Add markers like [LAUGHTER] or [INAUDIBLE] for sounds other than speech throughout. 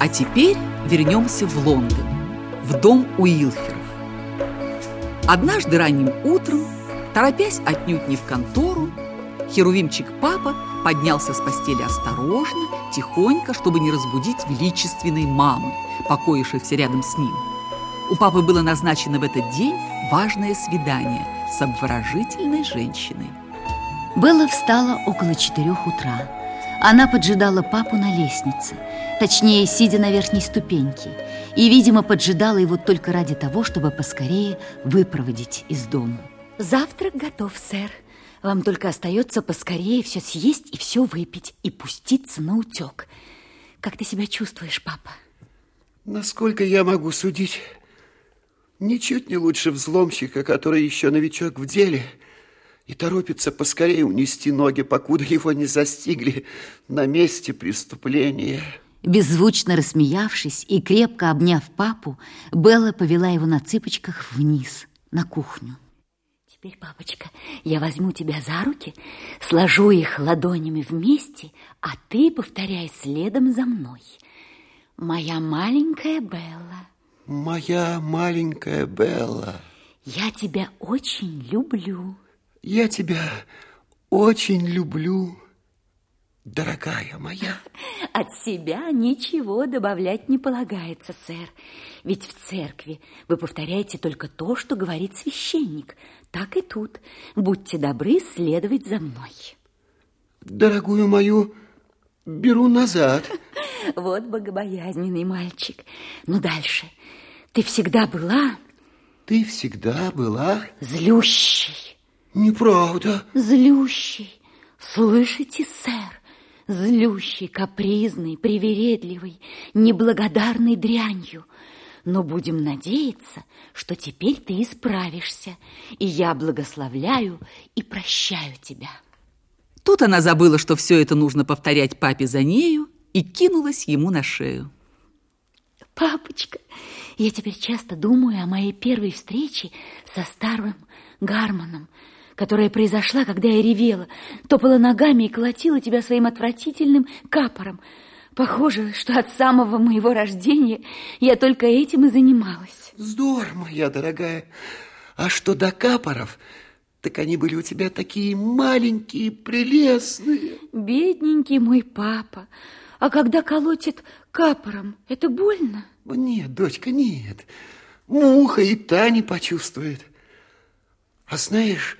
А теперь вернемся в Лондон, в дом Уилферов. Однажды ранним утром, торопясь отнюдь не в контору, Херувимчик папа поднялся с постели осторожно, тихонько, чтобы не разбудить величественной мамы, покоившейся рядом с ним. У папы было назначено в этот день важное свидание с обворожительной женщиной. Белла встала около четырех утра. Она поджидала папу на лестнице, точнее, сидя на верхней ступеньке, и, видимо, поджидала его только ради того, чтобы поскорее выпроводить из дома. Завтрак готов, сэр. Вам только остается поскорее все съесть и все выпить, и пуститься на утек. Как ты себя чувствуешь, папа? Насколько я могу судить, ничуть не лучше взломщика, который еще новичок в деле и торопится поскорее унести ноги, покуда его не застигли на месте преступления. Беззвучно рассмеявшись и крепко обняв папу, Белла повела его на цыпочках вниз, на кухню. Теперь, папочка, я возьму тебя за руки, сложу их ладонями вместе, а ты повторяй следом за мной. Моя маленькая Белла. Моя маленькая Белла. Я тебя очень люблю. Я тебя очень люблю, дорогая моя. [LAUGHS] От себя ничего добавлять не полагается, сэр. Ведь в церкви вы повторяете только то, что говорит священник. Так и тут. Будьте добры следовать за мной. Дорогую мою беру назад. [LAUGHS] Вот богобоязненный мальчик. Ну, дальше. Ты всегда была... Ты всегда была... Злющий. Неправда. Злющий. Слышите, сэр? Злющий, капризный, привередливый, неблагодарный дрянью. Но будем надеяться, что теперь ты исправишься, и я благословляю и прощаю тебя. Тут она забыла, что все это нужно повторять папе за нею, и кинулась ему на шею. Папочка, я теперь часто думаю о моей первой встрече со старым Гарманом, которая произошла, когда я ревела, топала ногами и колотила тебя своим отвратительным капором. Похоже, что от самого моего рождения я только этим и занималась. Здорово, моя дорогая. А что до капоров, так они были у тебя такие маленькие, прелестные. Бедненький мой папа. А когда колотит капором, это больно? Нет, дочка, нет. Муха и та не почувствует. А знаешь,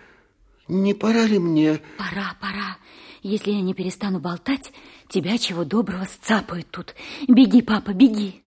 не пора ли мне... Пора, пора. Если я не перестану болтать, тебя чего доброго сцапают тут. Беги, папа, беги.